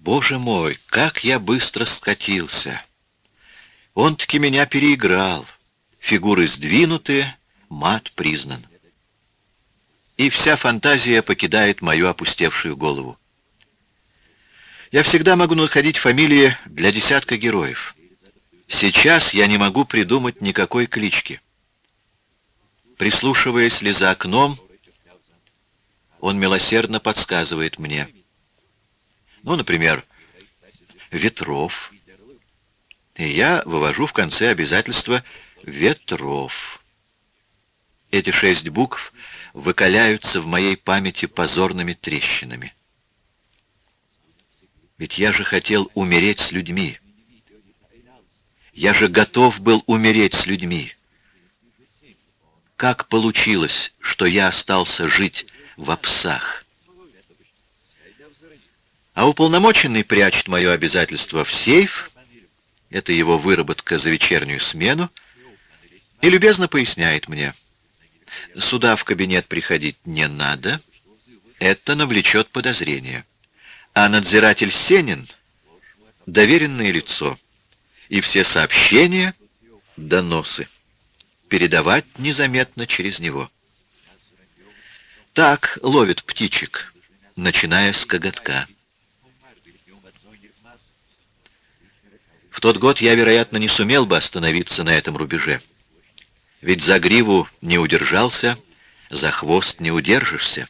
Боже мой, как я быстро скатился! Он-таки меня переиграл. Фигуры сдвинуты, мат признан. И вся фантазия покидает мою опустевшую голову. Я всегда могу находить фамилии для десятка героев. Сейчас я не могу придумать никакой клички. Прислушиваясь ли за окном, он милосердно подсказывает мне. Ну, например, Ветров. И я вывожу в конце обязательства Ветров. Эти шесть букв выкаляются в моей памяти позорными трещинами. Ведь я же хотел умереть с людьми. Я же готов был умереть с людьми. Как получилось, что я остался жить в псах? А уполномоченный прячет мое обязательство в сейф, это его выработка за вечернюю смену, и любезно поясняет мне, сюда в кабинет приходить не надо, это навлечет подозрение. А надзиратель Сенин — доверенное лицо, и все сообщения — доносы. Передавать незаметно через него. Так ловит птичек, начиная с коготка. В тот год я, вероятно, не сумел бы остановиться на этом рубеже. Ведь за гриву не удержался, за хвост не удержишься.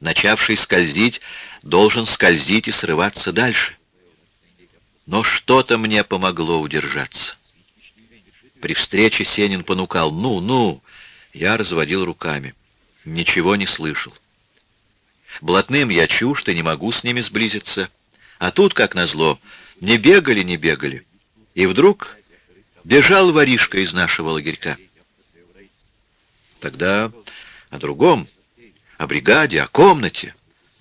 Начавший скользить, должен скользить и срываться дальше. Но что-то мне помогло удержаться. При встрече Сенин понукал «Ну, ну!» Я разводил руками. Ничего не слышал. Блатным я чужд и не могу с ними сблизиться. А тут, как назло, не бегали, не бегали. И вдруг бежал воришка из нашего лагерька. Тогда о другом, о бригаде, о комнате,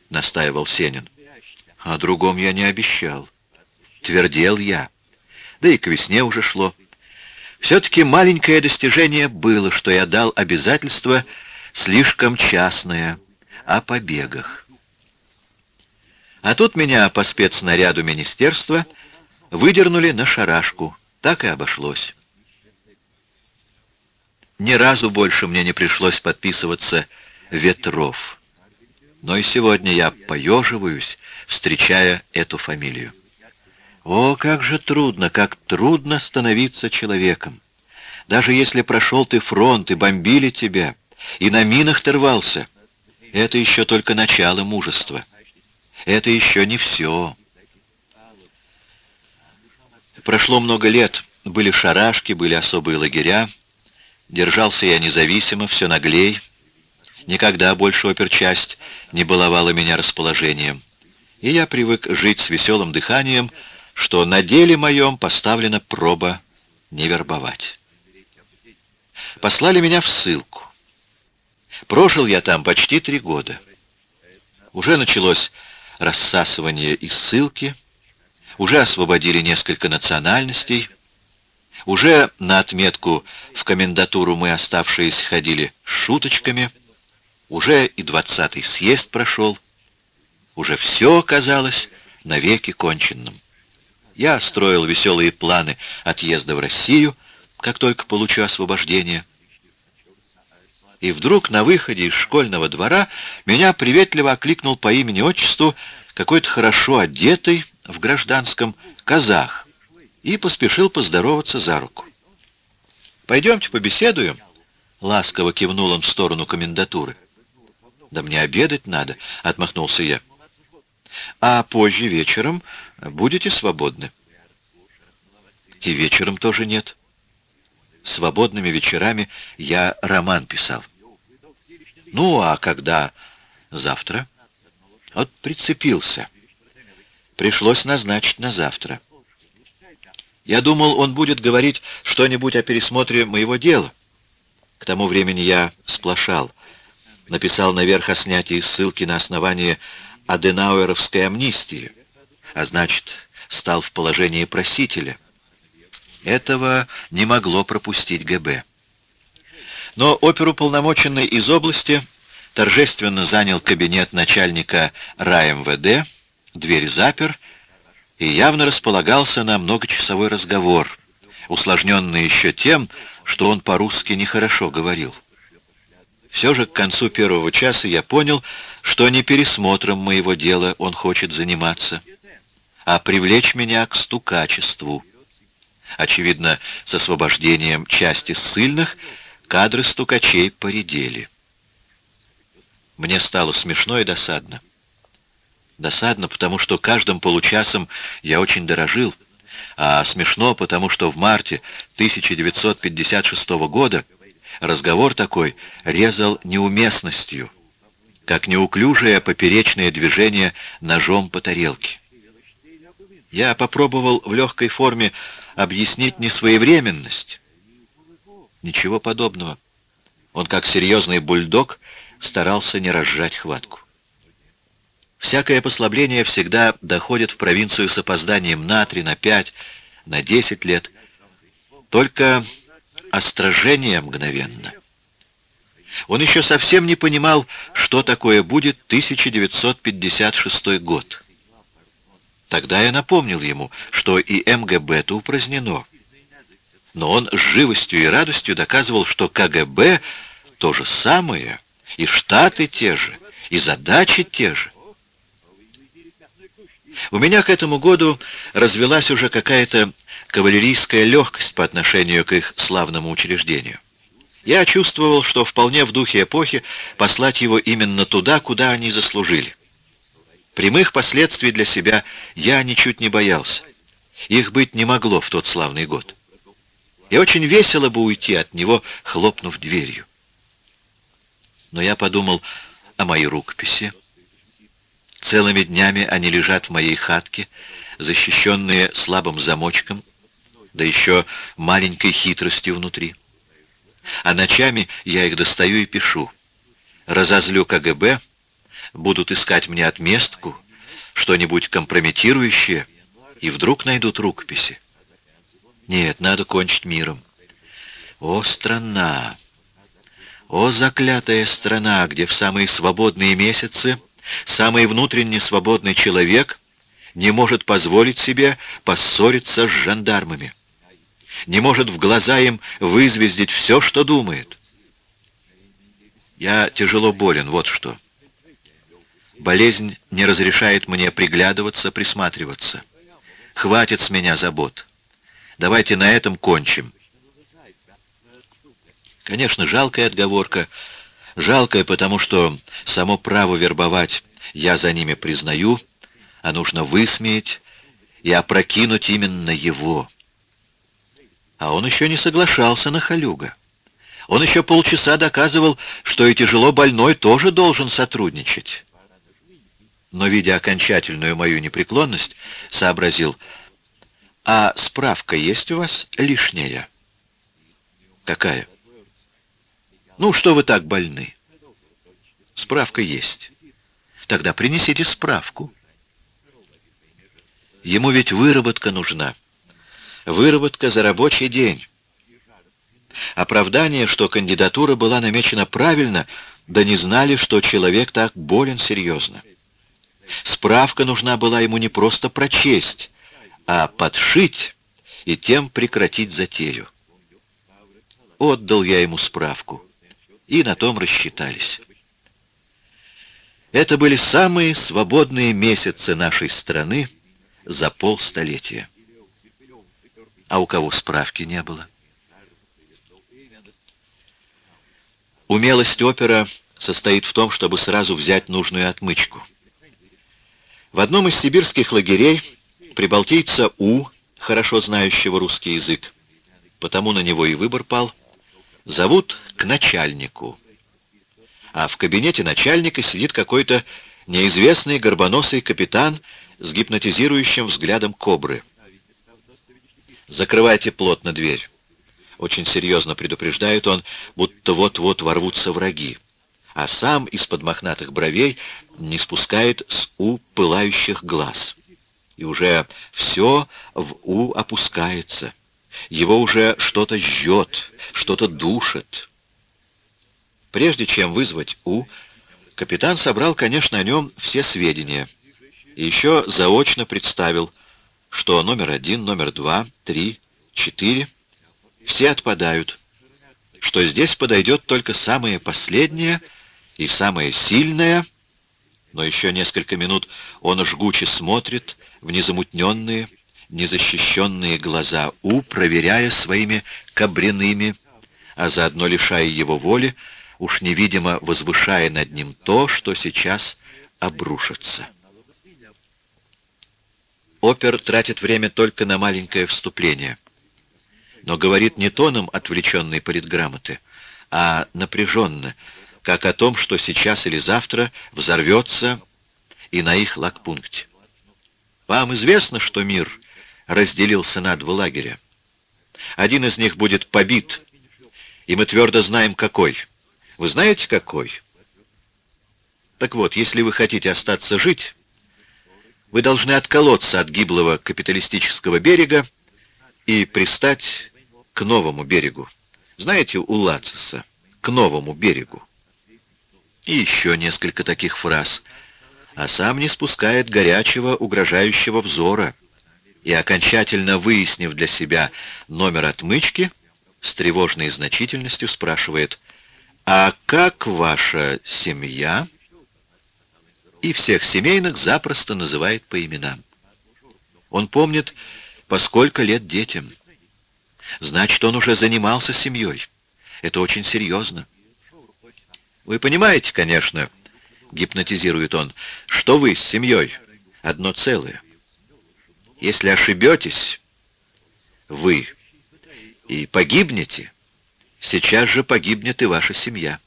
настаивал Сенин. О другом я не обещал. Твердел я. Да и к весне уже шло. Все-таки маленькое достижение было, что я дал обязательство слишком частное о побегах. А тут меня по спецнаряду министерства выдернули на шарашку. Так и обошлось. Ни разу больше мне не пришлось подписываться «Ветров». Но и сегодня я поеживаюсь, встречая эту фамилию. О, как же трудно, как трудно становиться человеком. Даже если прошел ты фронт и бомбили тебя, и на минах ты рвался, это еще только начало мужества. Это еще не все. Прошло много лет, были шарашки, были особые лагеря. Держался я независимо, все наглей. Никогда больше оперчасть не баловала меня расположением. И я привык жить с веселым дыханием, что на деле моем поставлена проба не вербовать. Послали меня в ссылку. Прожил я там почти три года. Уже началось рассасывание из ссылки, уже освободили несколько национальностей, уже на отметку в комендатуру мы, оставшиеся, ходили шуточками, уже и двадцатый съезд прошел, уже все казалось навеки конченным. Я строил веселые планы отъезда в Россию, как только получу освобождение. И вдруг на выходе из школьного двора меня приветливо окликнул по имени-отчеству какой-то хорошо одетый в гражданском казах и поспешил поздороваться за руку. «Пойдемте побеседуем», — ласково кивнул он в сторону комендатуры. «Да мне обедать надо», — отмахнулся я. «А позже вечером будете свободны?» «И вечером тоже нет. Свободными вечерами я роман писал». «Ну, а когда завтра?» «Вот прицепился. Пришлось назначить на завтра». Я думал, он будет говорить что-нибудь о пересмотре моего дела. К тому времени я сплошал. Написал наверх о снятии ссылки на основании Аденауэровской амнистии, а значит, стал в положении просителя. Этого не могло пропустить ГБ. Но оперуполномоченный из области торжественно занял кабинет начальника РАМВД, дверь запер и явно располагался на многочасовой разговор, усложненный еще тем, что он по-русски нехорошо говорил. Все же к концу первого часа я понял, что не пересмотром моего дела он хочет заниматься, а привлечь меня к стукачеству. Очевидно, с освобождением части ссыльных кадры стукачей поредели. Мне стало смешно и досадно. Досадно, потому что каждым получасом я очень дорожил, а смешно, потому что в марте 1956 года разговор такой резал неуместностью, как неуклюжее поперечное движение ножом по тарелке. Я попробовал в легкой форме объяснить несвоевременность. Ничего подобного. Он, как серьезный бульдог, старался не разжать хватку. Всякое послабление всегда доходит в провинцию с опозданием на три, на пять, на десять лет. Только острожение мгновенно. Он еще совсем не понимал, что такое будет 1956 год. Тогда я напомнил ему, что и МГБ-то упразднено. Но он с живостью и радостью доказывал, что КГБ то же самое, и штаты те же, и задачи те же. У меня к этому году развелась уже какая-то кавалерийская легкость по отношению к их славному учреждению. Я чувствовал, что вполне в духе эпохи послать его именно туда, куда они заслужили. Прямых последствий для себя я ничуть не боялся. Их быть не могло в тот славный год. И очень весело бы уйти от него, хлопнув дверью. Но я подумал о моей рукописи. Целыми днями они лежат в моей хатке, защищенные слабым замочком, да еще маленькой хитростью внутри. А ночами я их достаю и пишу. Разозлю КГБ, будут искать мне отместку, что-нибудь компрометирующее, и вдруг найдут рукописи. Нет, надо кончить миром. О, страна! О, заклятая страна, где в самые свободные месяцы самый внутренне свободный человек не может позволить себе поссориться с жандармами не может в глаза им вызвездить все, что думает. Я тяжело болен, вот что. Болезнь не разрешает мне приглядываться, присматриваться. Хватит с меня забот. Давайте на этом кончим. Конечно, жалкая отговорка. Жалкая, потому что само право вербовать я за ними признаю, а нужно высмеять и опрокинуть именно его. А он еще не соглашался на Халюга. Он еще полчаса доказывал, что и тяжело больной тоже должен сотрудничать. Но, видя окончательную мою непреклонность, сообразил, «А справка есть у вас лишняя?» «Какая?» «Ну, что вы так больны?» «Справка есть». «Тогда принесите справку». Ему ведь выработка нужна выработка за рабочий день. Оправдание, что кандидатура была намечена правильно, да не знали, что человек так болен серьезно. Справка нужна была ему не просто прочесть, а подшить и тем прекратить затею. Отдал я ему справку, и на том рассчитались. Это были самые свободные месяцы нашей страны за полстолетия а у кого справки не было. Умелость опера состоит в том, чтобы сразу взять нужную отмычку. В одном из сибирских лагерей прибалтийца У, хорошо знающего русский язык, потому на него и выбор пал, зовут к начальнику. А в кабинете начальника сидит какой-то неизвестный горбоносый капитан с гипнотизирующим взглядом кобры. Закрывайте плотно дверь. Очень серьезно предупреждает он, будто вот-вот ворвутся враги. А сам из-под мохнатых бровей не спускает с У пылающих глаз. И уже все в У опускается. Его уже что-то жжет, что-то душит. Прежде чем вызвать У, капитан собрал, конечно, о нем все сведения. И еще заочно представил, что номер один, номер два, три, четыре все отпадают, что здесь подойдет только самое последнее и самое сильное, но еще несколько минут он жгуче смотрит в незамутненные, незащищенные глаза У, проверяя своими кабряными, а заодно лишая его воли, уж невидимо возвышая над ним то, что сейчас обрушится. Опер тратит время только на маленькое вступление, но говорит не тоном отвлеченной политграмоты, а напряженно, как о том, что сейчас или завтра взорвется и на их лагпункте. Вам известно, что мир разделился на два лагеря. Один из них будет побит, и мы твердо знаем, какой. Вы знаете, какой? Так вот, если вы хотите остаться жить, вы должны отколоться от гиблого капиталистического берега и пристать к новому берегу. Знаете, у Лациса, к новому берегу. И еще несколько таких фраз, а сам не спускает горячего, угрожающего взора. И, окончательно выяснив для себя номер отмычки, с тревожной значительностью спрашивает, «А как ваша семья?» И всех семейных запросто называет по именам. Он помнит, по сколько лет детям. Значит, он уже занимался семьей. Это очень серьезно. Вы понимаете, конечно, гипнотизирует он, что вы с семьей одно целое. Если ошибетесь, вы и погибнете, сейчас же погибнет и ваша семья.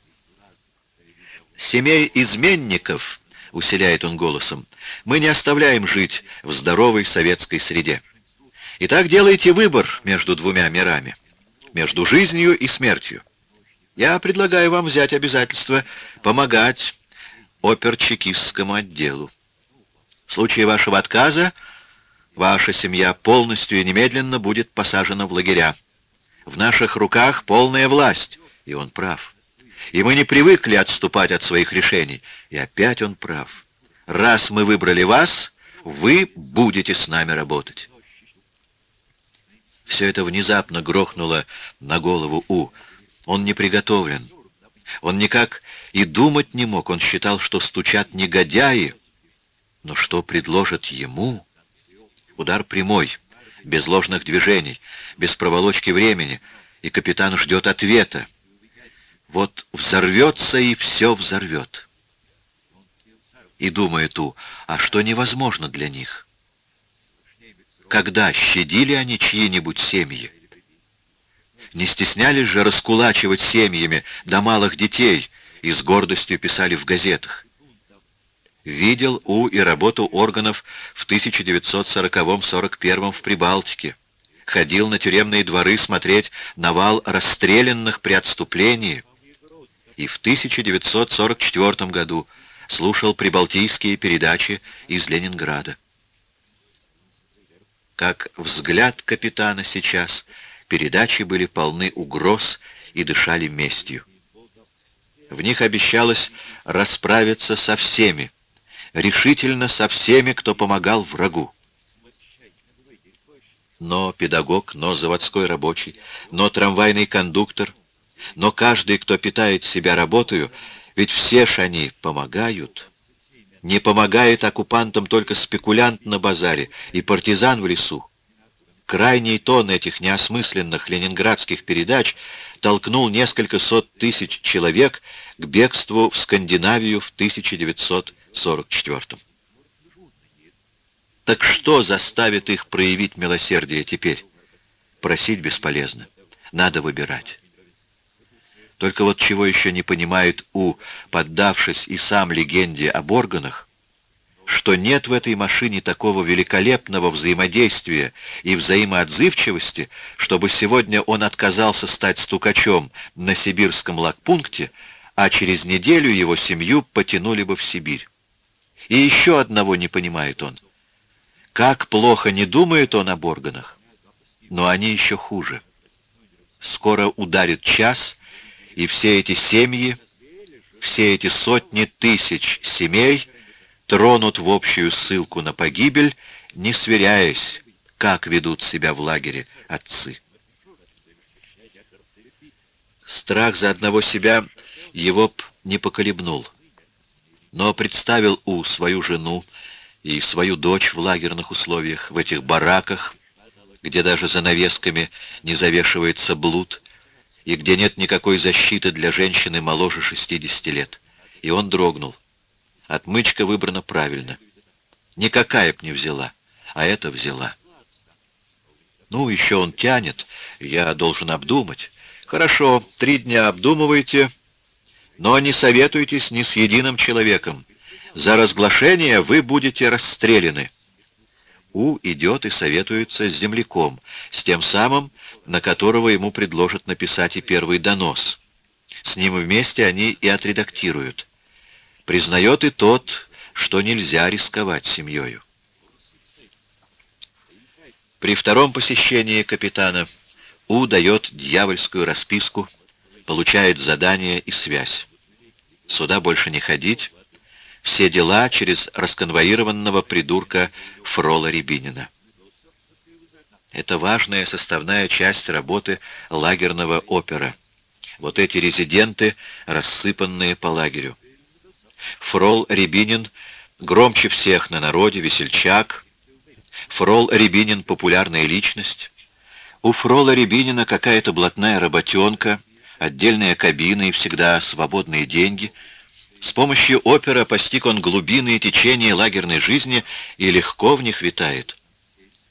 Семей изменников, усиляет он голосом, мы не оставляем жить в здоровой советской среде. Итак, делайте выбор между двумя мирами, между жизнью и смертью. Я предлагаю вам взять обязательство помогать оперчекистскому отделу. В случае вашего отказа ваша семья полностью и немедленно будет посажена в лагеря. В наших руках полная власть, и он прав. И мы не привыкли отступать от своих решений, и опять он прав. Раз мы выбрали вас, вы будете с нами работать. Все это внезапно грохнуло на голову У. Он не приготовлен. Он никак и думать не мог. Он считал, что стучат негодяи. Но что предложат ему? Удар прямой, без ложных движений, без проволочки времени, и капитан ждет ответа. Вот взорвется и все взорвет. И думает У, а что невозможно для них? Когда щадили они чьи-нибудь семьи? Не стеснялись же раскулачивать семьями до малых детей и с гордостью писали в газетах. Видел У и работу органов в 1940-41 в Прибалтике. Ходил на тюремные дворы смотреть навал расстрелянных при отступлении. И в 1944 году слушал прибалтийские передачи из Ленинграда. Как взгляд капитана сейчас, передачи были полны угроз и дышали местью. В них обещалось расправиться со всеми, решительно со всеми, кто помогал врагу. Но педагог, но заводской рабочий, но трамвайный кондуктор, но каждый, кто питает себя работою, ведь все ж они помогают. Не помогает оккупантам только спекулянт на базаре и партизан в лесу. Крайний тон этих неосмысленных ленинградских передач толкнул несколько сот тысяч человек к бегству в Скандинавию в 1944 Так что заставит их проявить милосердие теперь? Просить бесполезно. Надо выбирать. Только вот чего еще не понимает У, поддавшись и сам легенде об органах, что нет в этой машине такого великолепного взаимодействия и взаимоотзывчивости, чтобы сегодня он отказался стать стукачом на сибирском лагпункте, а через неделю его семью потянули бы в Сибирь. И еще одного не понимает он. Как плохо не думает он об органах, но они еще хуже. Скоро ударит час, и все эти семьи, все эти сотни тысяч семей тронут в общую ссылку на погибель, не сверяясь, как ведут себя в лагере отцы. Страх за одного себя его б не поколебнул. Но представил У свою жену и свою дочь в лагерных условиях, в этих бараках, где даже за навесками не завешивается блуд, и где нет никакой защиты для женщины моложе 60 лет. И он дрогнул. Отмычка выбрана правильно. Никакая б не взяла, а это взяла. Ну, еще он тянет, я должен обдумать. Хорошо, три дня обдумывайте, но не советуйтесь ни с единым человеком. За разглашение вы будете расстреляны. У идет и советуется с земляком, с тем самым, на которого ему предложат написать и первый донос. С ним вместе они и отредактируют. Признает и тот, что нельзя рисковать семьей. При втором посещении капитана у дает дьявольскую расписку, получает задание и связь. Сюда больше не ходить. Все дела через расконвоированного придурка Фрола Рябинина. Это важная составная часть работы лагерного опера. Вот эти резиденты, рассыпанные по лагерю. Фрол Рябинин громче всех на народе, весельчак. Фрол Рябинин — популярная личность. У Фрола Рябинина какая-то блатная работенка, отдельная кабина и всегда свободные деньги. С помощью опера постиг он глубины и течения лагерной жизни и легко в них витает.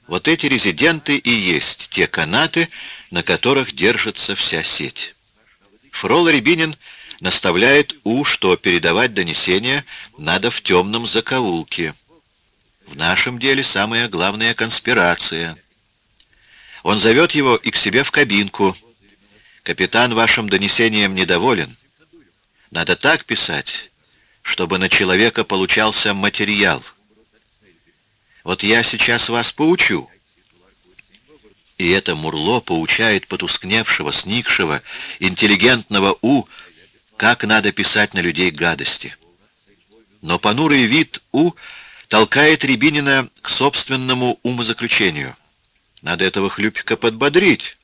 Вот эти резиденты и есть те канаты, на которых держится вся сеть. Фрол Рябинин наставляет У, что передавать донесения надо в темном закоулке. В нашем деле самая главная конспирация — он зовет его и к себе в кабинку. «Капитан вашим донесением недоволен. Надо так писать, чтобы на человека получался материал. Вот я сейчас вас поучу». И это Мурло поучает потускневшего, сникшего, интеллигентного У, как надо писать на людей гадости. Но понурый вид У толкает Рябинина к собственному умозаключению — надо этого хлюпика подбодрить.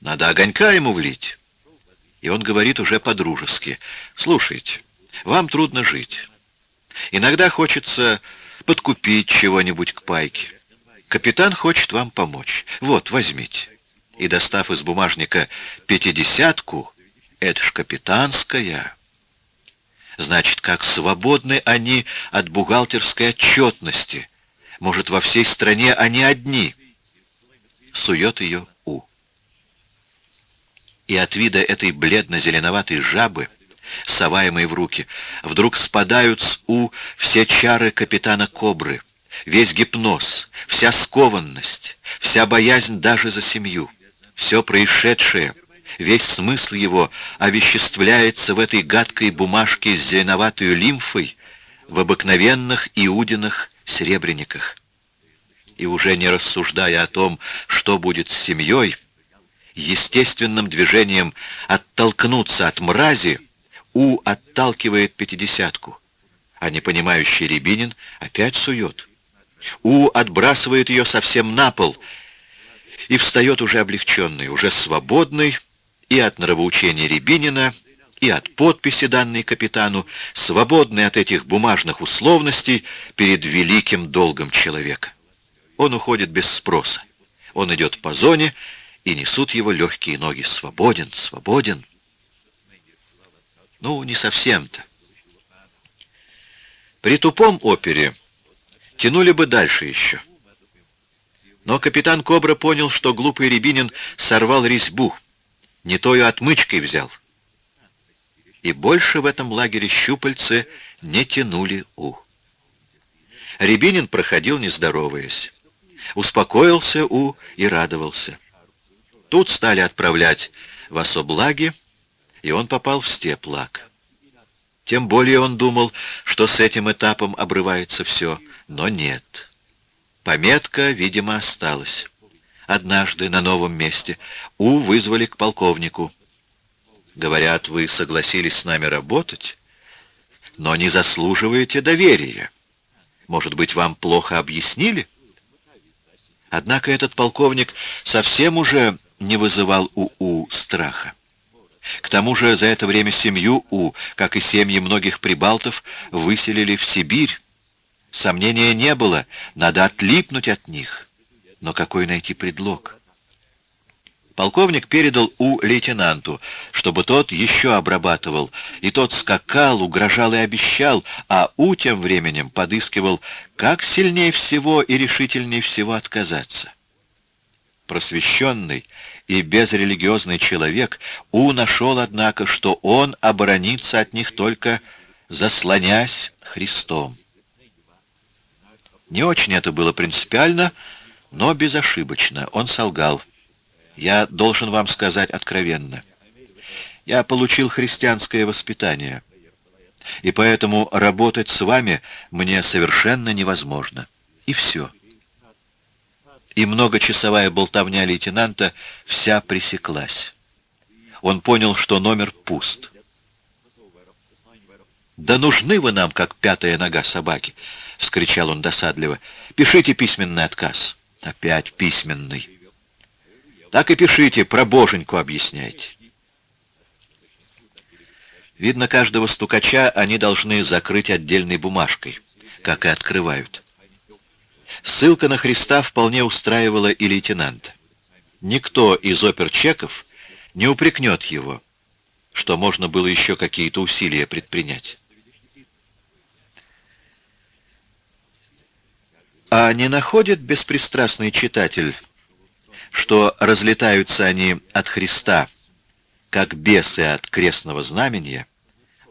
Надо огонька ему влить. И он говорит уже по-дружески. Слушайте, вам трудно жить. Иногда хочется подкупить чего-нибудь к пайке. Капитан хочет вам помочь. Вот, возьмите. И, достав из бумажника пятидесятку, это ж капитанская. Значит, как свободны они от бухгалтерской отчетности. Может, во всей стране они одни — сует ее У. И от вида этой бледно-зеленоватой жабы, соваемой в руки, вдруг спадают с У все чары капитана Кобры, весь гипноз, вся скованность, вся боязнь даже за семью, все происшедшее, весь смысл его овеществляется в этой гадкой бумажке с зеленоватой лимфой в обыкновенных иудиных серебряниках и уже не рассуждая о том, что будет с семьей, естественным движением оттолкнуться от мрази, У отталкивает пятидесятку, а непонимающий Рябинин опять сует. У отбрасывает ее совсем на пол и встает уже облегченный, уже свободный и от нравоучения Рябинина, и от подписи данной капитану, свободный от этих бумажных условностей перед великим долгом человека. Он уходит без спроса. Он идет по зоне, и несут его легкие ноги. Свободен, свободен. Ну, не совсем-то. При тупом опере тянули бы дальше еще. Но капитан Кобра понял, что глупый Рябинин сорвал резьбу, не тою отмычкой взял. И больше в этом лагере щупальцы не тянули У. Рябинин проходил, не здороваясь успокоился У и радовался. Тут стали отправлять в особлаги, и он попал в степлаг. Тем более он думал, что с этим этапом обрывается все, но нет. Пометка, видимо, осталась. Однажды на новом месте У вызвали к полковнику. Говорят, вы согласились с нами работать, но не заслуживаете доверия. Может быть, вам плохо объяснили? Однако этот полковник совсем уже не вызывал у У страха. К тому же за это время семью У, как и семьи многих прибалтов, выселили в Сибирь. Сомнения не было, надо отлипнуть от них. Но какой найти предлог? Полковник передал У лейтенанту, чтобы тот еще обрабатывал, и тот скакал, угрожал и обещал, а У тем временем подыскивал, как сильнее всего и решительнее всего отказаться. Просвещенный и безрелигиозный человек У нашел, однако, что он оборонится от них только заслонясь Христом. Не очень это было принципиально, но безошибочно. Он солгал. Я должен вам сказать откровенно. Я получил христианское воспитание, и поэтому работать с вами мне совершенно невозможно. И все. И многочасовая болтовня лейтенанта вся пресеклась. Он понял, что номер пуст. «Да нужны вы нам, как пятая нога собаки!» — вскричал он досадливо. «Пишите письменный отказ». «Опять письменный». Так и пишите, про боженьку объясняйте. Видно, каждого стукача они должны закрыть отдельной бумажкой, как и открывают. Ссылка на Христа вполне устраивала и лейтенанта. Никто из оперчеков не упрекнет его, что можно было еще какие-то усилия предпринять. А не находит беспристрастный читатель что разлетаются они от Христа, как бесы от крестного знамения,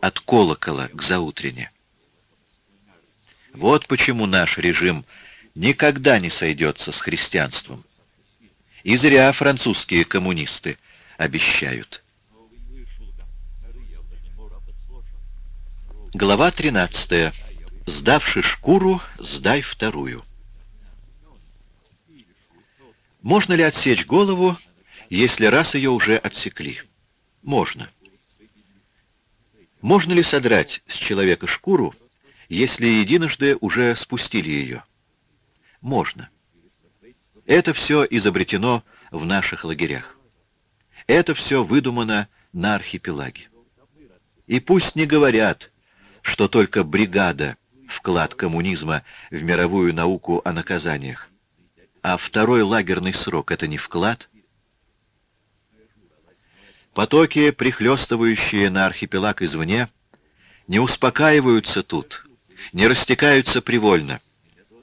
от колокола к заутрене. Вот почему наш режим никогда не сойдется с христианством. И зря французские коммунисты обещают. Глава 13. Сдавши шкуру, сдай вторую. Можно ли отсечь голову, если раз ее уже отсекли? Можно. Можно ли содрать с человека шкуру, если единожды уже спустили ее? Можно. Это все изобретено в наших лагерях. Это все выдумано на архипелаге. И пусть не говорят, что только бригада — вклад коммунизма в мировую науку о наказаниях. А второй лагерный срок — это не вклад? Потоки, прихлестывающие на архипелаг извне, не успокаиваются тут, не растекаются привольно,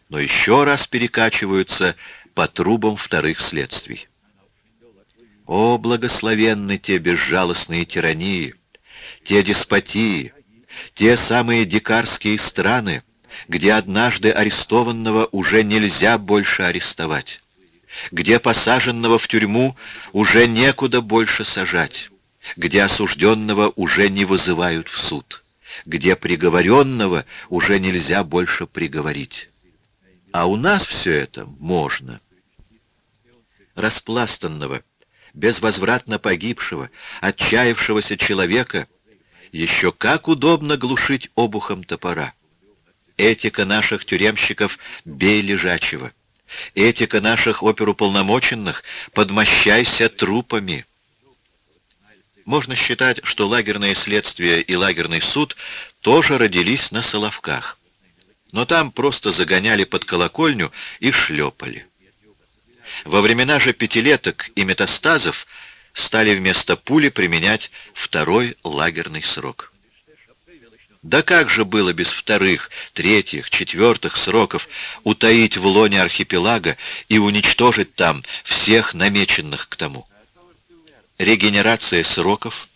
но еще раз перекачиваются по трубам вторых следствий. О, благословенны те безжалостные тирании, те деспотии, те самые дикарские страны, где однажды арестованного уже нельзя больше арестовать, где посаженного в тюрьму уже некуда больше сажать, где осужденного уже не вызывают в суд, где приговоренного уже нельзя больше приговорить. А у нас все это можно. Распластанного, безвозвратно погибшего, отчаявшегося человека еще как удобно глушить обухом топора. Этика наших тюремщиков «бей лежачего». Этика наших оперуполномоченных «подмощайся трупами». Можно считать, что лагерное следствие и лагерный суд тоже родились на Соловках. Но там просто загоняли под колокольню и шлепали. Во времена же пятилеток и метастазов стали вместо пули применять второй лагерный срок. Да как же было без вторых, третьих, четвертых сроков утаить в лоне архипелага и уничтожить там всех намеченных к тому? Регенерация сроков,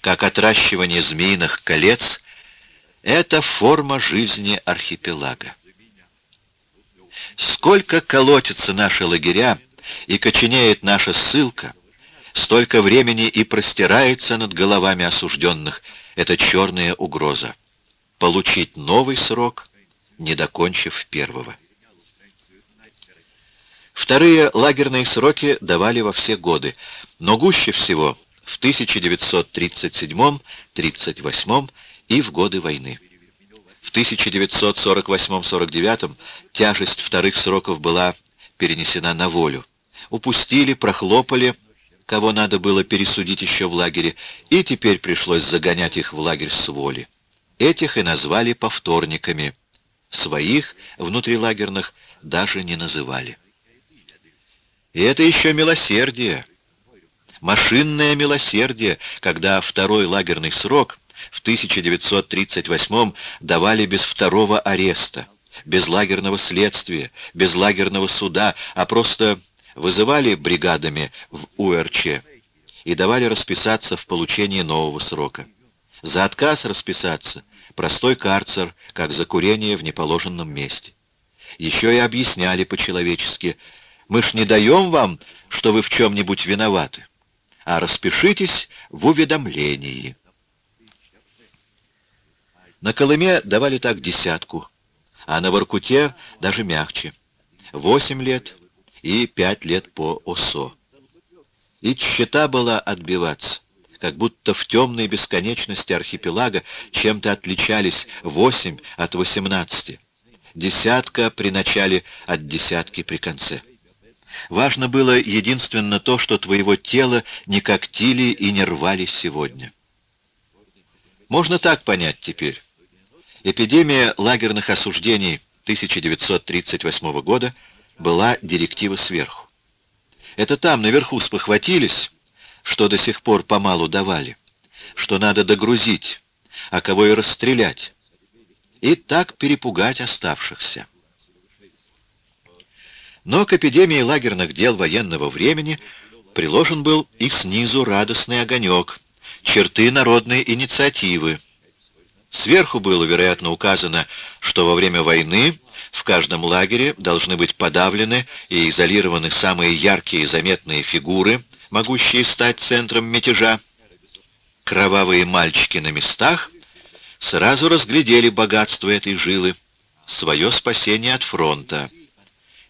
как отращивание змеиных колец, это форма жизни архипелага. Сколько колотятся наши лагеря и коченеет наша ссылка, столько времени и простирается над головами осужденных – это черная угроза. Получить новый срок, не докончив первого. Вторые лагерные сроки давали во все годы, но гуще всего в 1937-38 и в годы войны. В 1948-49 тяжесть вторых сроков была перенесена на волю. Упустили, прохлопали, кого надо было пересудить еще в лагере, и теперь пришлось загонять их в лагерь с воли. Этих и назвали повторниками. Своих внутрилагерных даже не называли. И это еще милосердие. Машинное милосердие, когда второй лагерный срок в 1938 давали без второго ареста, без лагерного следствия, без лагерного суда, а просто вызывали бригадами в УРЧ и давали расписаться в получении нового срока. За отказ расписаться простой карцер, как за курение в неположенном месте. Еще и объясняли по-человечески, мы ж не даем вам, что вы в чем-нибудь виноваты, а распишитесь в уведомлении. На Колыме давали так десятку, а на Воркуте даже мягче. Восемь лет и пять лет по ОСО. И тщета была отбиваться, как будто в темной бесконечности архипелага чем-то отличались восемь от восемнадцати. Десятка при начале от десятки при конце. Важно было единственно то, что твоего тела не когтили и не рвали сегодня. Можно так понять теперь. Эпидемия лагерных осуждений 1938 года была директива сверху. Это там, наверху, спохватились, что до сих пор помалу давали, что надо догрузить, а кого и расстрелять, и так перепугать оставшихся. Но к эпидемии лагерных дел военного времени приложен был и снизу радостный огонек, черты народной инициативы. Сверху было, вероятно, указано, что во время войны в каждом лагере должны быть подавлены и изолированы самые яркие и заметные фигуры, могущие стать центром мятежа. Кровавые мальчики на местах сразу разглядели богатство этой жилы, свое спасение от фронта.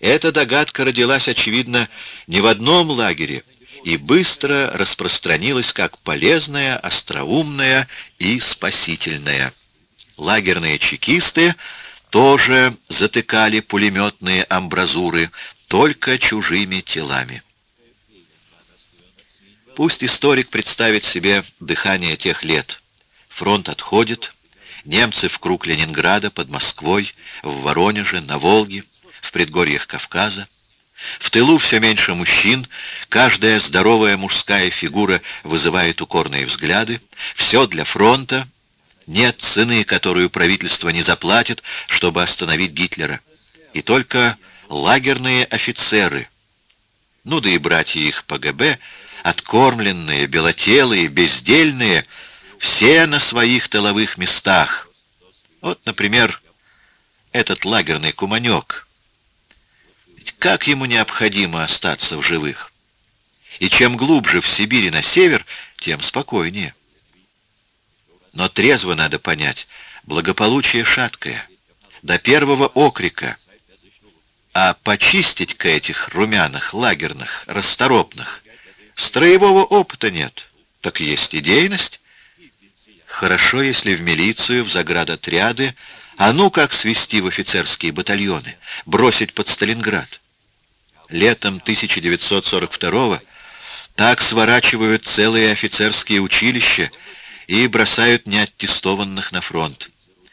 Эта догадка родилась, очевидно, не в одном лагере и быстро распространилась как полезная, остроумная и спасительная. Лагерные чекисты тоже затыкали пулеметные амбразуры только чужими телами. Пусть историк представит себе дыхание тех лет. Фронт отходит, немцы в круг Ленинграда, под Москвой, в Воронеже, на Волге, в предгорьях Кавказа. В тылу все меньше мужчин, каждая здоровая мужская фигура вызывает укорные взгляды, все для фронта, нет цены, которую правительство не заплатит, чтобы остановить Гитлера. И только лагерные офицеры, ну да и братья их по ГБ, откормленные, белотелые, бездельные, все на своих тыловых местах. Вот, например, этот лагерный куманек. Ведь как ему необходимо остаться в живых? И чем глубже в Сибири на север, тем спокойнее. Но трезво надо понять, благополучие шаткое, до первого окрика. А почистить-ка этих румяных, лагерных, расторопных, строевого опыта нет, так есть идейность. Хорошо, если в милицию, в заградотряды, а ну как свести в офицерские батальоны, бросить под Сталинград. Летом 1942 так сворачивают целые офицерские училища, и бросают неаттестованных на фронт.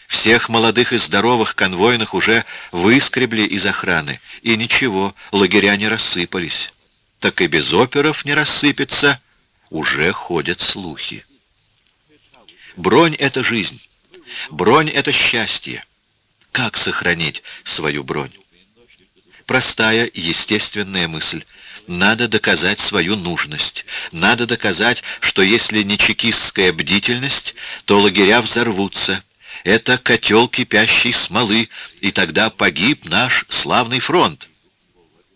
Всех молодых и здоровых конвойных уже выскребли из охраны, и ничего, лагеря не рассыпались. Так и без оперов не рассыпется, уже ходят слухи. Бронь — это жизнь, бронь — это счастье. Как сохранить свою бронь? Простая, естественная мысль. Надо доказать свою нужность. Надо доказать, что если не чекистская бдительность, то лагеря взорвутся. Это котел кипящей смолы, и тогда погиб наш славный фронт.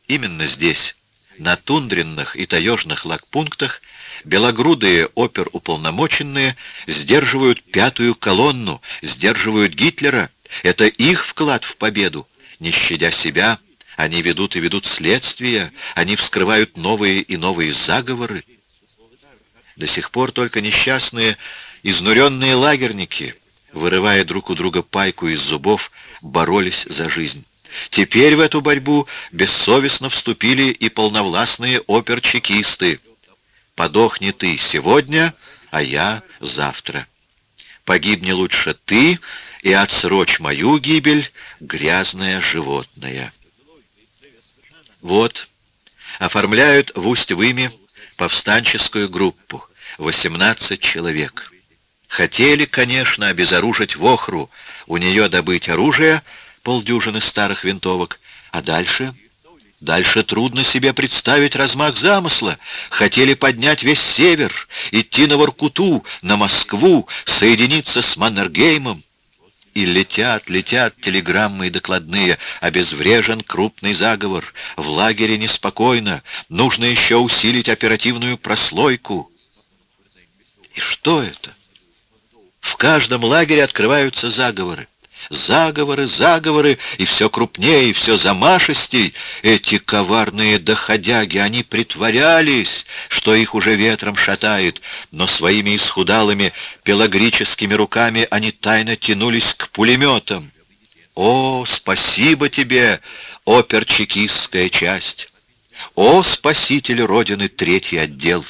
Именно здесь, на тундренных и таежных лагпунктах, белогрудые оперуполномоченные сдерживают пятую колонну, сдерживают Гитлера. Это их вклад в победу, не щадя себя, они ведут и ведут следствия, они вскрывают новые и новые заговоры. До сих пор только несчастные, изнуренные лагерники, вырывая друг у друга пайку из зубов, боролись за жизнь. Теперь в эту борьбу бессовестно вступили и полновластные оперчекисты. Подохни ты сегодня, а я завтра. Погибни лучше ты и отсрочь мою гибель, грязное животное. Вот, оформляют в Усть-Выме повстанческую группу, 18 человек. Хотели, конечно, обезоружить Вохру, у нее добыть оружие, полдюжины старых винтовок, а дальше... Дальше трудно себе представить размах замысла. Хотели поднять весь север, идти на Воркуту, на Москву, соединиться с Маннергеймом. И летят, летят телеграммы и докладные. Обезврежен крупный заговор. В лагере неспокойно. Нужно еще усилить оперативную прослойку. И что это? В каждом лагере открываются заговоры. Заговоры, заговоры, и все крупнее, и все замашистей. Эти коварные доходяги, они притворялись, что их уже ветром шатает, но своими исхудалыми пелагрическими руками они тайно тянулись к пулеметам. О, спасибо тебе, оперчекистская часть! О, спаситель Родины, третий отдел!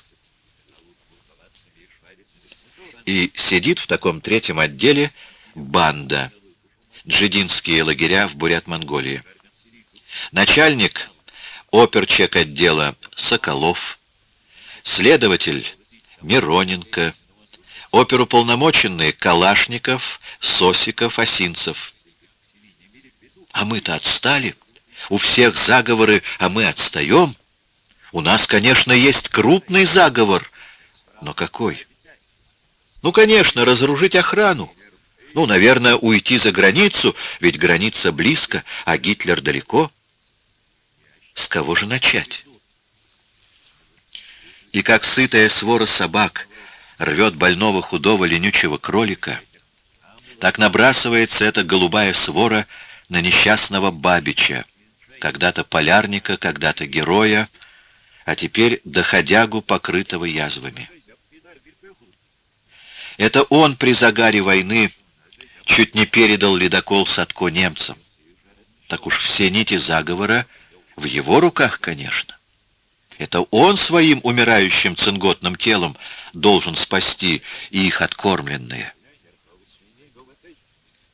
И сидит в таком третьем отделе банда — джидинские лагеря в Бурят-Монголии. Начальник оперчек отдела Соколов, следователь Мироненко, оперуполномоченные Калашников, Сосиков, Осинцев. А мы-то отстали. У всех заговоры, а мы отстаем. У нас, конечно, есть крупный заговор. Но какой? Ну, конечно, разоружить охрану. Ну, наверное, уйти за границу, ведь граница близко, а Гитлер далеко. С кого же начать? И как сытая свора собак рвет больного худого ленючего кролика, так набрасывается эта голубая свора на несчастного Бабича, когда-то полярника, когда-то героя, а теперь доходягу, покрытого язвами. Это он при загаре войны чуть не передал ледокол Садко немцам. Так уж все нити заговора в его руках, конечно. Это он своим умирающим цинготным телом должен спасти и их откормленные.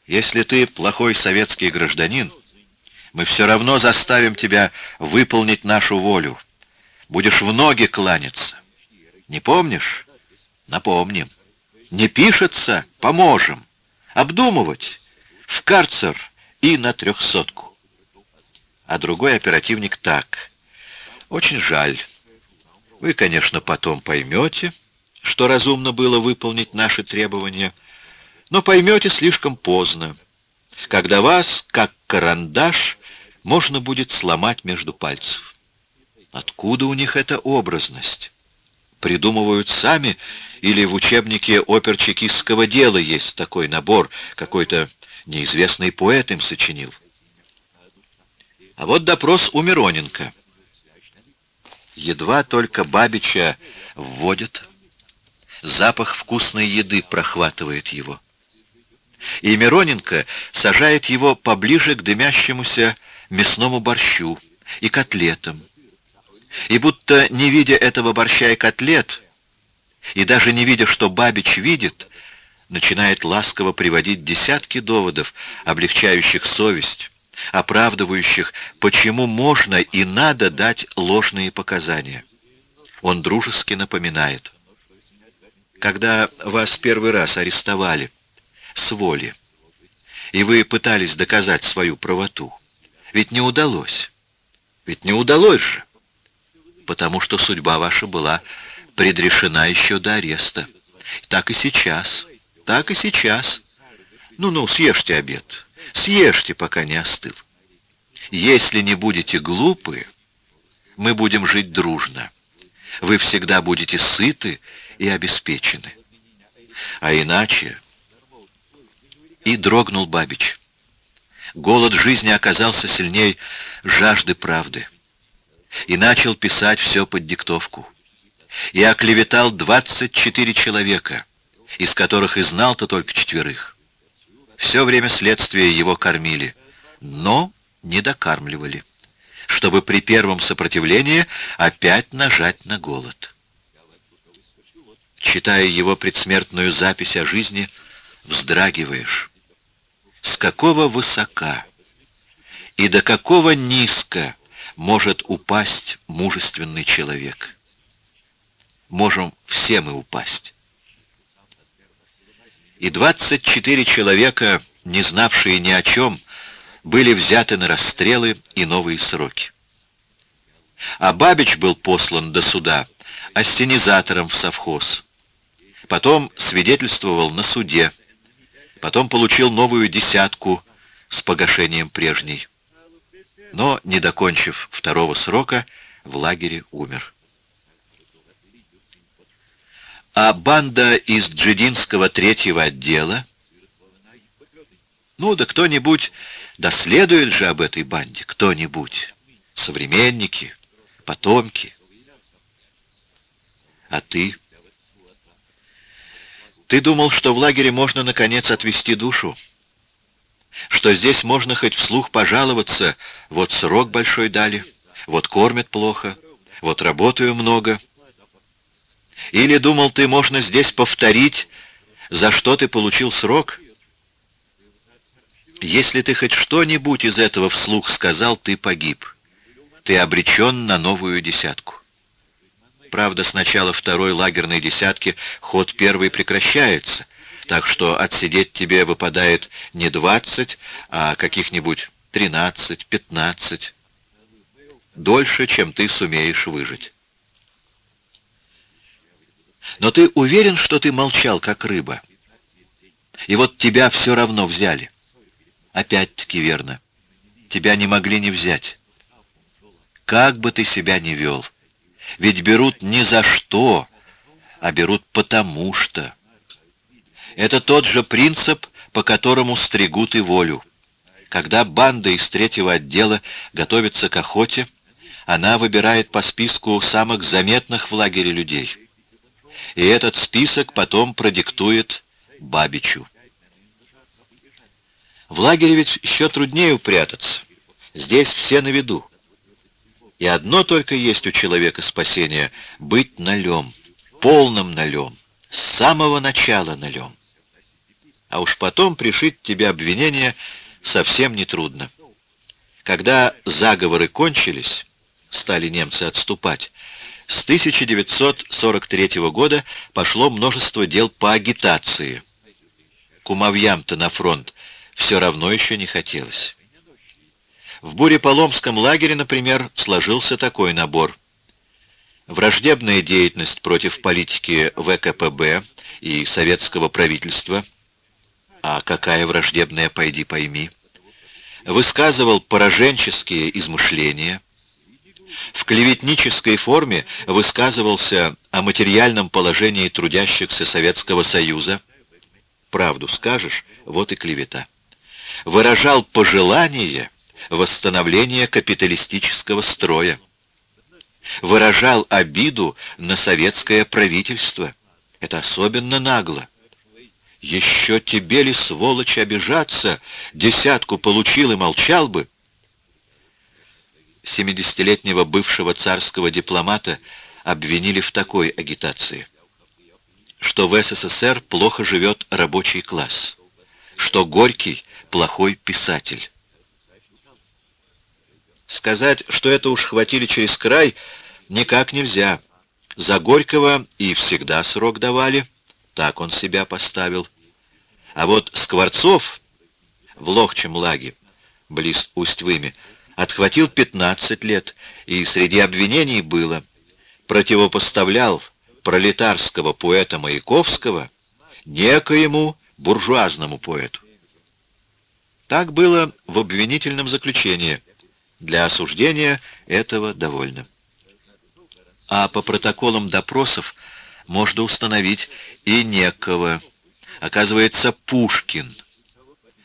Если ты плохой советский гражданин, мы все равно заставим тебя выполнить нашу волю. Будешь в ноги кланяться. Не помнишь? Напомним. Не пишется? Поможем обдумывать в карцер и на трехсотку. А другой оперативник так. Очень жаль. Вы, конечно, потом поймете, что разумно было выполнить наши требования, но поймете слишком поздно, когда вас, как карандаш, можно будет сломать между пальцев. Откуда у них эта образность? Придумывают сами или в учебнике оперчекистского дела есть такой набор, какой-то неизвестный поэт им сочинил. А вот допрос у Мироненко. Едва только Бабича вводят, запах вкусной еды прохватывает его. И Мироненко сажает его поближе к дымящемуся мясному борщу и котлетам. И будто не видя этого борща и котлет, и даже не видя, что Бабич видит, начинает ласково приводить десятки доводов, облегчающих совесть, оправдывающих, почему можно и надо дать ложные показания. Он дружески напоминает. Когда вас первый раз арестовали с воли, и вы пытались доказать свою правоту, ведь не удалось. Ведь не удалось же, потому что судьба ваша была предрешена еще до ареста. Так и сейчас. Так и сейчас. Ну-ну, съешьте обед. Съешьте, пока не остыл. Если не будете глупы, мы будем жить дружно. Вы всегда будете сыты и обеспечены. А иначе... И дрогнул Бабич. Голод жизни оказался сильней жажды правды. И начал писать все под диктовку и оклеветал 24 человека, из которых и знал-то только четверых. Все время следствия его кормили, но не докармливали, чтобы при первом сопротивлении опять нажать на голод. Читая его предсмертную запись о жизни, вздрагиваешь. С какого высока и до какого низко может упасть мужественный человек? Можем все мы упасть. И 24 человека, не знавшие ни о чем, были взяты на расстрелы и новые сроки. А Бабич был послан до суда ассенизатором в совхоз. Потом свидетельствовал на суде. Потом получил новую десятку с погашением прежней. Но, не докончив второго срока, в лагере умер. А банда из Джидинского третьего отдела? Ну, да кто-нибудь, да следует же об этой банде, кто-нибудь. Современники, потомки. А ты? Ты думал, что в лагере можно, наконец, отвести душу? Что здесь можно хоть вслух пожаловаться, вот срок большой дали, вот кормят плохо, вот работаю много — или думал ты, можно здесь повторить, за что ты получил срок? Если ты хоть что-нибудь из этого вслух сказал, ты погиб. Ты обречен на новую десятку. Правда, с начала второй лагерной десятки ход первый прекращается, так что отсидеть тебе выпадает не 20, а каких-нибудь 13, 15. Дольше, чем ты сумеешь выжить. Но ты уверен, что ты молчал, как рыба? И вот тебя все равно взяли. Опять-таки верно. Тебя не могли не взять. Как бы ты себя ни вел. Ведь берут не за что, а берут потому что. Это тот же принцип, по которому стригут и волю. Когда банда из третьего отдела готовится к охоте, она выбирает по списку самых заметных в лагере людей и этот список потом продиктует Бабичу. В лагере ведь еще труднее упрятаться. Здесь все на виду. И одно только есть у человека спасение — быть налем, полным налем, с самого начала налем. А уж потом пришить тебе обвинение совсем нетрудно. Когда заговоры кончились, стали немцы отступать, с 1943 года пошло множество дел по агитации. Кумовьям-то на фронт все равно еще не хотелось. В Бурепаломском лагере, например, сложился такой набор. Враждебная деятельность против политики ВКПБ и советского правительства. А какая враждебная, пойди пойми. Высказывал пораженческие измышления, в клеветнической форме высказывался о материальном положении трудящихся Советского Союза. Правду скажешь, вот и клевета. Выражал пожелание восстановления капиталистического строя. Выражал обиду на советское правительство. Это особенно нагло. Еще тебе ли, сволочь, обижаться? Десятку получил и молчал бы. 70-летнего бывшего царского дипломата обвинили в такой агитации, что в СССР плохо живет рабочий класс, что Горький плохой писатель. Сказать, что это уж хватили через край, никак нельзя. За Горького и всегда срок давали, так он себя поставил. А вот Скворцов в Лохчем лаге, близ Усть-Выми, отхватил 15 лет, и среди обвинений было противопоставлял пролетарского поэта Маяковского некоему буржуазному поэту. Так было в обвинительном заключении. Для осуждения этого довольно. А по протоколам допросов можно установить и некого. Оказывается, Пушкин.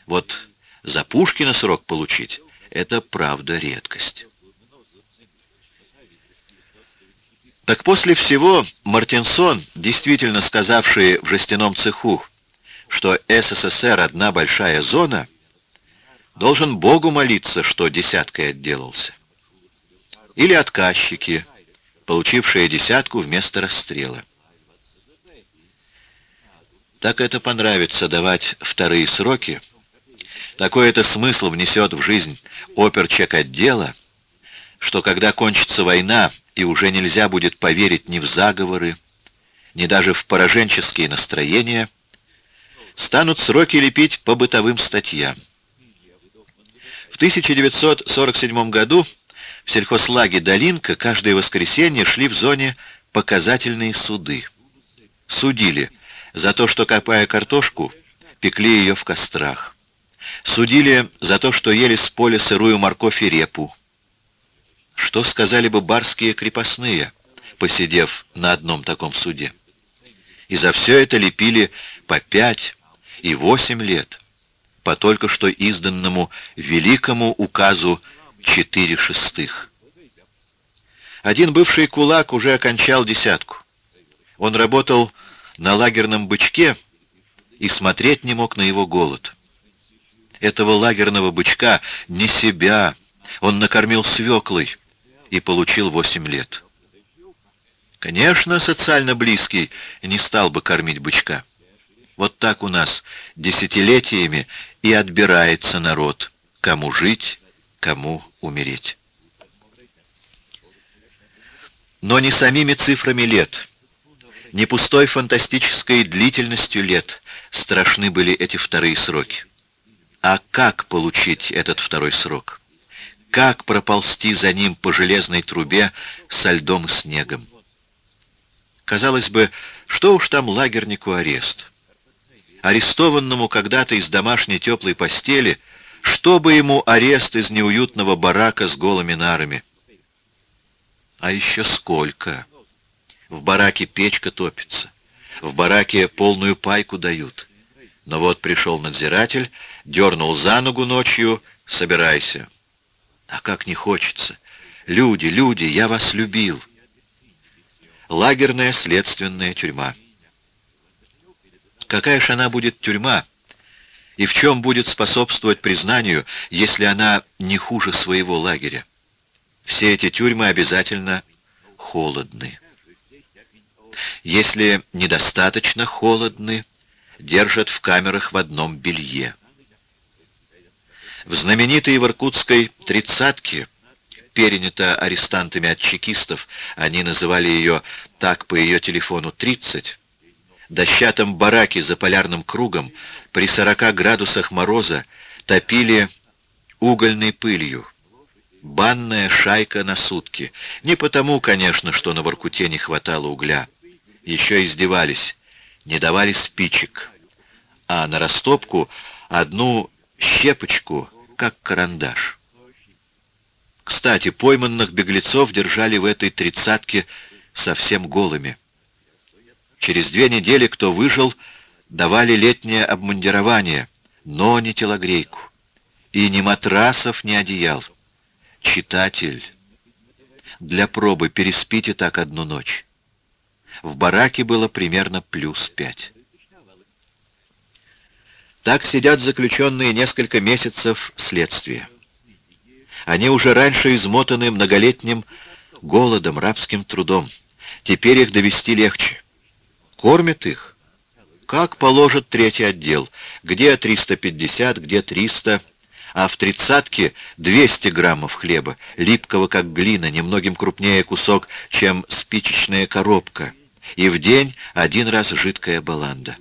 Вот за Пушкина срок получить это правда редкость. Так после всего Мартинсон, действительно сказавший в жестяном цеху, что СССР одна большая зона, должен Богу молиться, что десяткой отделался. Или отказчики, получившие десятку вместо расстрела. Так это понравится давать вторые сроки, такой это смысл внесет в жизнь оперчек отдела, что когда кончится война, и уже нельзя будет поверить ни в заговоры, ни даже в пораженческие настроения, станут сроки лепить по бытовым статьям. В 1947 году в сельхозлаге Долинка каждое воскресенье шли в зоне показательные суды. Судили за то, что, копая картошку, пекли ее в кострах. Судили за то, что ели с поля сырую морковь и репу. Что сказали бы барские крепостные, посидев на одном таком суде? И за все это лепили по пять и восемь лет, по только что изданному великому указу четыре шестых. Один бывший кулак уже окончал десятку. Он работал на лагерном бычке и смотреть не мог на его голод. Этого лагерного бычка, не себя, он накормил свеклой и получил восемь лет. Конечно, социально близкий не стал бы кормить бычка. Вот так у нас десятилетиями и отбирается народ, кому жить, кому умереть. Но не самими цифрами лет, не пустой фантастической длительностью лет страшны были эти вторые сроки. А как получить этот второй срок? Как проползти за ним по железной трубе со льдом и снегом? Казалось бы, что уж там лагернику арест? Арестованному когда-то из домашней теплой постели, что бы ему арест из неуютного барака с голыми нарами? А еще сколько? В бараке печка топится, в бараке полную пайку дают. Но вот пришел надзиратель, дернул за ногу ночью, собирайся. А как не хочется. Люди, люди, я вас любил. Лагерная следственная тюрьма. Какая же она будет тюрьма? И в чем будет способствовать признанию, если она не хуже своего лагеря? Все эти тюрьмы обязательно холодны. Если недостаточно холодны, держат в камерах в одном белье. В знаменитой в Иркутской «тридцатке», перенята арестантами от чекистов, они называли ее так по ее телефону «тридцать», дощатом бараке за полярным кругом при 40 градусах мороза топили угольной пылью. Банная шайка на сутки. Не потому, конечно, что на Воркуте не хватало угля. Еще издевались, не давали спичек а на растопку одну щепочку, как карандаш. Кстати, пойманных беглецов держали в этой тридцатке совсем голыми. Через две недели, кто выжил, давали летнее обмундирование, но не телогрейку. И ни матрасов, ни одеял. Читатель, для пробы переспите так одну ночь. В бараке было примерно плюс пять. Так сидят заключенные несколько месяцев следствия. Они уже раньше измотаны многолетним голодом, рабским трудом. Теперь их довести легче. Кормят их. Как положит третий отдел. Где 350, где 300, а в тридцатке 200 граммов хлеба, липкого как глина, немногим крупнее кусок, чем спичечная коробка. И в день один раз жидкая баланда.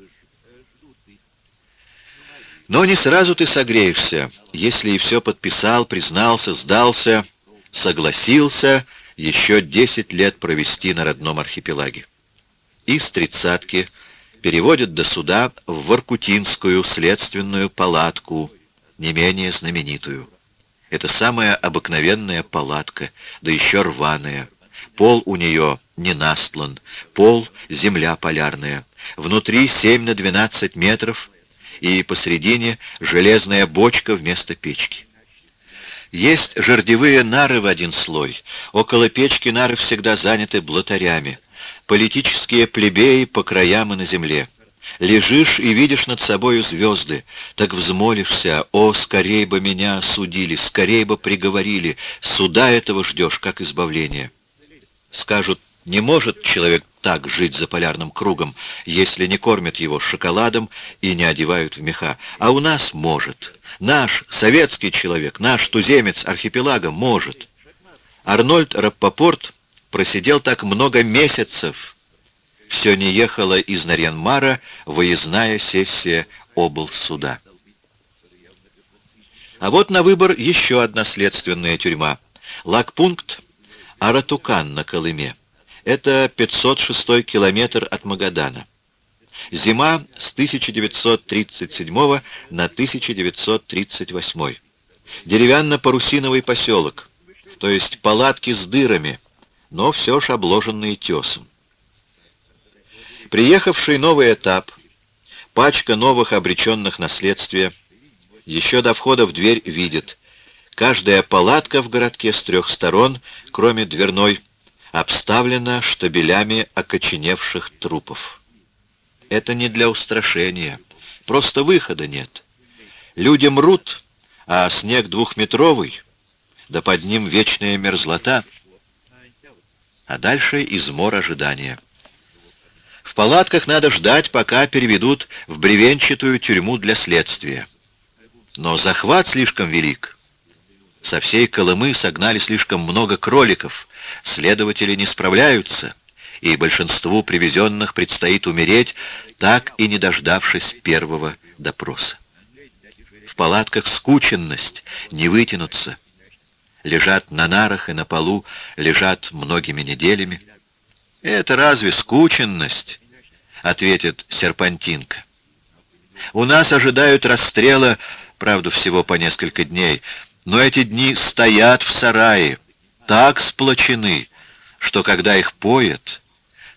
Но не сразу ты согреешься, если и все подписал, признался, сдался, согласился еще десять лет провести на родном архипелаге. Из тридцатки переводят до суда в Воркутинскую следственную палатку, не менее знаменитую. Это самая обыкновенная палатка, да еще рваная. Пол у нее не настлан, пол — земля полярная. Внутри 7 на 12 метров — и посредине железная бочка вместо печки. Есть жердевые нары в один слой. Около печки нары всегда заняты блатарями. Политические плебеи по краям и на земле. Лежишь и видишь над собою звезды, так взмолишься, о, скорей бы меня осудили, скорей бы приговорили, суда этого ждешь, как избавление. Скажут, не может человек так жить за полярным кругом, если не кормят его шоколадом и не одевают в меха. А у нас может. Наш советский человек, наш туземец архипелага может. Арнольд Раппопорт просидел так много месяцев. Все не ехала из Нарьянмара выездная сессия облсуда. А вот на выбор еще одна следственная тюрьма. Лагпункт Аратукан на Колыме. Это 506 километр от Магадана. Зима с 1937 на 1938. Деревянно-парусиновый поселок, то есть палатки с дырами, но все ж обложенные тесом. Приехавший новый этап, пачка новых обреченных на следствие, еще до входа в дверь видит, каждая палатка в городке с трех сторон, кроме дверной, обставлена штабелями окоченевших трупов. Это не для устрашения, просто выхода нет. Люди мрут, а снег двухметровый, да под ним вечная мерзлота, а дальше измор ожидания. В палатках надо ждать, пока переведут в бревенчатую тюрьму для следствия. Но захват слишком велик. Со всей Колымы согнали слишком много кроликов, следователи не справляются, и большинству привезенных предстоит умереть, так и не дождавшись первого допроса. В палатках скученность, не вытянуться. Лежат на нарах и на полу, лежат многими неделями. «Это разве скученность?» — ответит Серпантинка. «У нас ожидают расстрела, правда, всего по несколько дней, но эти дни стоят в сарае, так сплочены, что когда их поят,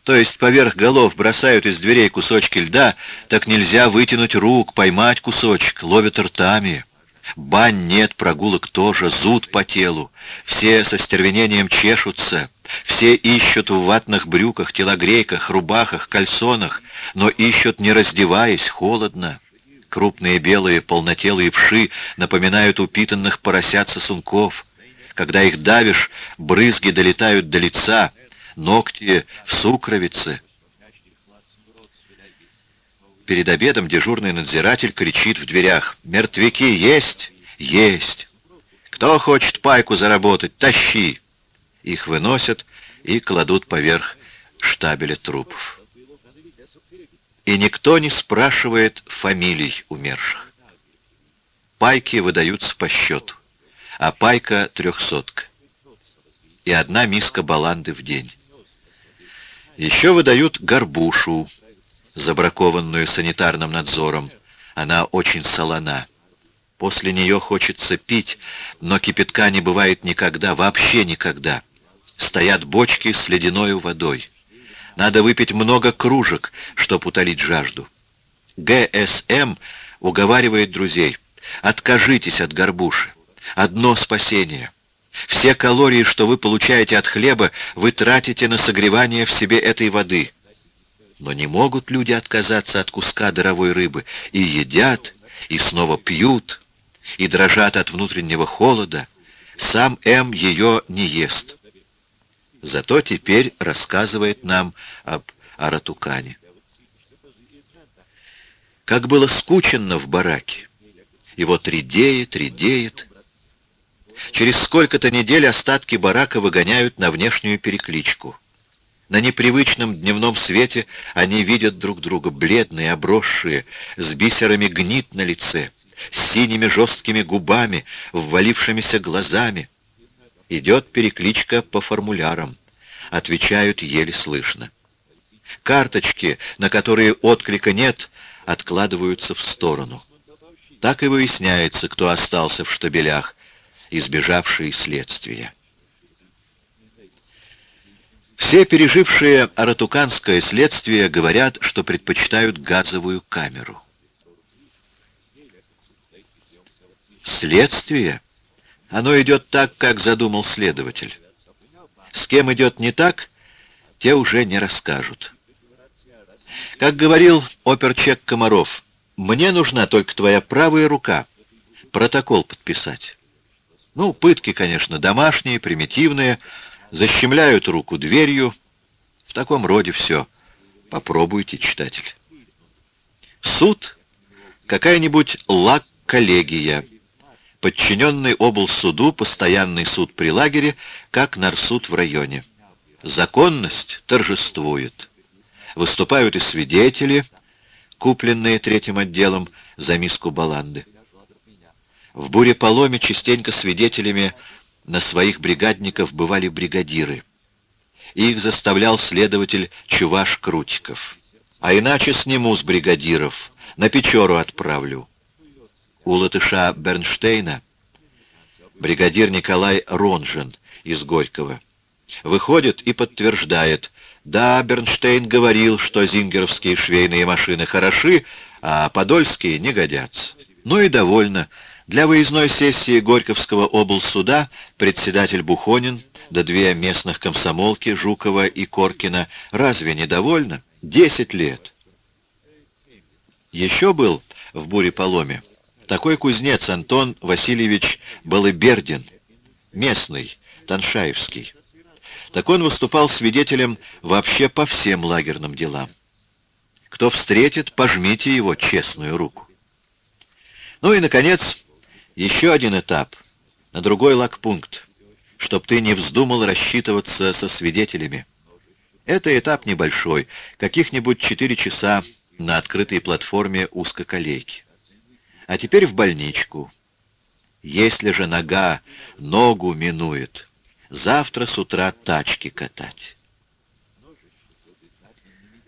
то есть поверх голов бросают из дверей кусочки льда, так нельзя вытянуть рук, поймать кусочек, ловят ртами. Бань нет, прогулок тоже, зуд по телу. Все со стервенением чешутся, все ищут в ватных брюках, телогрейках, рубахах, кальсонах, но ищут, не раздеваясь, холодно. Крупные белые полнотелые вши напоминают упитанных поросят сосунков. Когда их давишь, брызги долетают до лица, ногти в сукровице. Перед обедом дежурный надзиратель кричит в дверях. «Мертвяки есть? Есть! Кто хочет пайку заработать? Тащи!» Их выносят и кладут поверх штабеля трупов. И никто не спрашивает фамилий умерших. Пайки выдаются по счету а пайка трехсотка. И одна миска баланды в день. Еще выдают горбушу, забракованную санитарным надзором. Она очень солона. После нее хочется пить, но кипятка не бывает никогда, вообще никогда. Стоят бочки с ледяной водой. Надо выпить много кружек, чтобы утолить жажду. ГСМ уговаривает друзей. Откажитесь от горбуши одно спасение. Все калории, что вы получаете от хлеба, вы тратите на согревание в себе этой воды. Но не могут люди отказаться от куска даровой рыбы. И едят, и снова пьют, и дрожат от внутреннего холода. Сам М ее не ест. Зато теперь рассказывает нам об Аратукане. Как было скученно в бараке. Его редеет, редеет, Через сколько-то недель остатки барака выгоняют на внешнюю перекличку. На непривычном дневном свете они видят друг друга, бледные, обросшие, с бисерами гнит на лице, с синими жесткими губами, ввалившимися глазами. Идет перекличка по формулярам. Отвечают еле слышно. Карточки, на которые отклика нет, откладываются в сторону. Так и выясняется, кто остался в штабелях, избежавшие следствия. Все пережившие аратуканское следствие говорят, что предпочитают газовую камеру. Следствие? Оно идет так, как задумал следователь. С кем идет не так, те уже не расскажут. Как говорил оперчек Комаров, мне нужна только твоя правая рука, протокол подписать. Ну, пытки, конечно, домашние, примитивные, защемляют руку дверью. В таком роде все. Попробуйте, читатель. Суд — какая-нибудь лак-коллегия, подчиненный облсуду, постоянный суд при лагере, как нарсуд в районе. Законность торжествует. Выступают и свидетели, купленные третьим отделом за миску баланды. В буре-поломе частенько свидетелями на своих бригадников бывали бригадиры. Их заставлял следователь Чуваш Крутиков. А иначе сниму с бригадиров, на Печору отправлю у латыша Бернштейна, бригадир Николай Ронжин из Горького. Выходит и подтверждает, да, Бернштейн говорил, что зингеровские швейные машины хороши, а подольские не годятся. Ну и довольно. Для выездной сессии Горьковского облсуда председатель Бухонин да две местных комсомолки Жукова и Коркина разве недовольно? Десять лет. Еще был в буре-поломе такой кузнец Антон Васильевич Балыбердин, местный, Таншаевский. Так он выступал свидетелем вообще по всем лагерным делам. Кто встретит, пожмите его честную руку. Ну и, наконец, еще один этап, на другой лагпункт, чтоб ты не вздумал рассчитываться со свидетелями. Это этап небольшой, каких-нибудь четыре часа на открытой платформе узкоколейки а теперь в больничку. Если же нога ногу минует, завтра с утра тачки катать.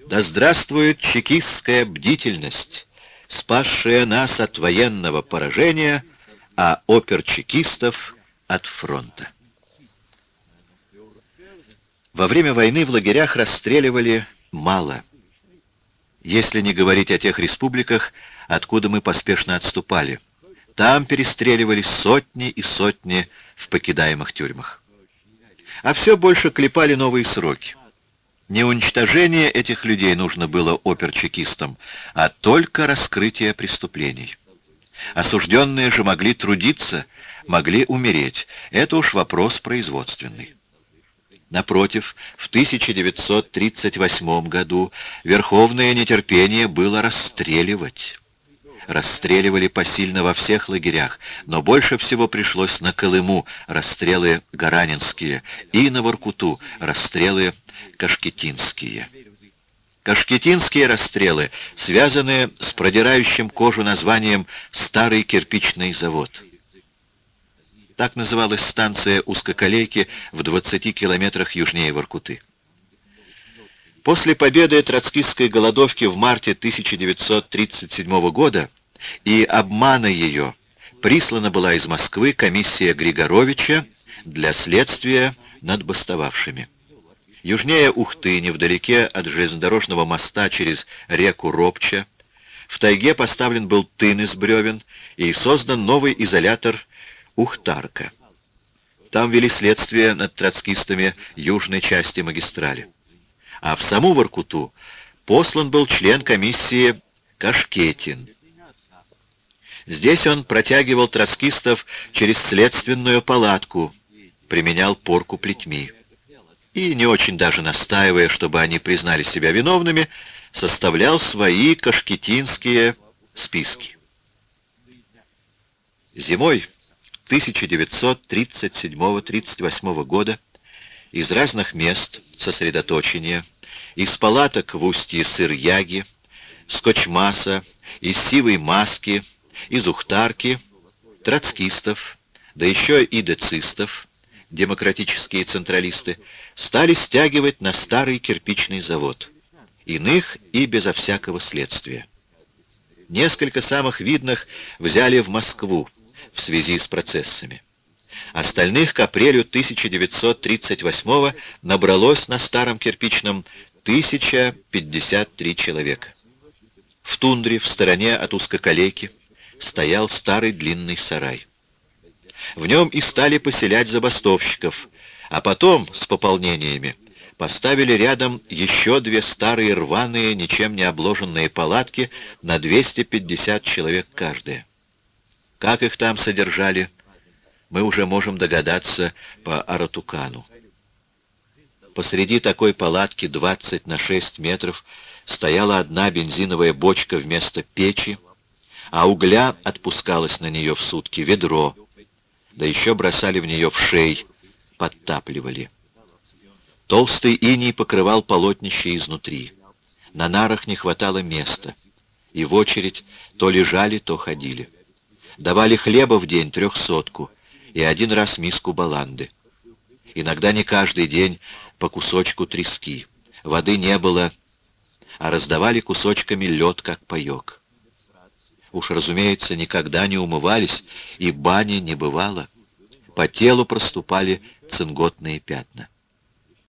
Да здравствует чекистская бдительность, спасшая нас от военного поражения, а опер-чекистов от фронта. Во время войны в лагерях расстреливали мало. Если не говорить о тех республиках, откуда мы поспешно отступали. Там перестреливались сотни и сотни в покидаемых тюрьмах. А все больше клепали новые сроки. Не уничтожение этих людей нужно было оперчекистам, а только раскрытие преступлений. Осужденные же могли трудиться, могли умереть. Это уж вопрос производственный. Напротив, в 1938 году верховное нетерпение было расстреливать расстреливали посильно во всех лагерях, но больше всего пришлось на Колыму расстрелы гаранинские и на Воркуту расстрелы кашкетинские. Кашкетинские расстрелы связаны с продирающим кожу названием «Старый кирпичный завод». Так называлась станция узкоколейки в 20 километрах южнее Воркуты. После победы троцкистской голодовки в марте 1937 года и обмана ее прислана была из Москвы комиссия Григоровича для следствия над бастовавшими. Южнее Ухты, невдалеке от железнодорожного моста через реку Ропча, в тайге поставлен был тын из бревен и создан новый изолятор Ухтарка. Там вели следствие над троцкистами южной части магистрали а в саму Воркуту послан был член комиссии Кашкетин. Здесь он протягивал троцкистов через следственную палатку, применял порку плетьми. И, не очень даже настаивая, чтобы они признали себя виновными, составлял свои кашкетинские списки. Зимой 1937-38 года из разных мест сосредоточения из палаток в устье Сыр-Яги, Скотчмаса, из Сивой Маски, из Ухтарки, троцкистов, да еще и децистов, демократические централисты, стали стягивать на старый кирпичный завод. Иных и безо всякого следствия. Несколько самых видных взяли в Москву в связи с процессами. Остальных к апрелю 1938 набралось на старом кирпичном 1053 человека. В тундре, в стороне от узкоколейки, стоял старый длинный сарай. В нем и стали поселять забастовщиков, а потом, с пополнениями, поставили рядом еще две старые рваные, ничем не обложенные палатки на 250 человек каждая. Как их там содержали, мы уже можем догадаться по Аратукану. Посреди такой палатки 20 на 6 метров стояла одна бензиновая бочка вместо печи, а угля отпускалось на нее в сутки ведро, да еще бросали в нее в шей, подтапливали. Толстый иней покрывал полотнище изнутри. На нарах не хватало места, и в очередь то лежали, то ходили. Давали хлеба в день трехсотку и один раз миску баланды. Иногда не каждый день по кусочку трески. Воды не было, а раздавали кусочками лед, как паек. Уж, разумеется, никогда не умывались, и бани не бывало. По телу проступали цинготные пятна.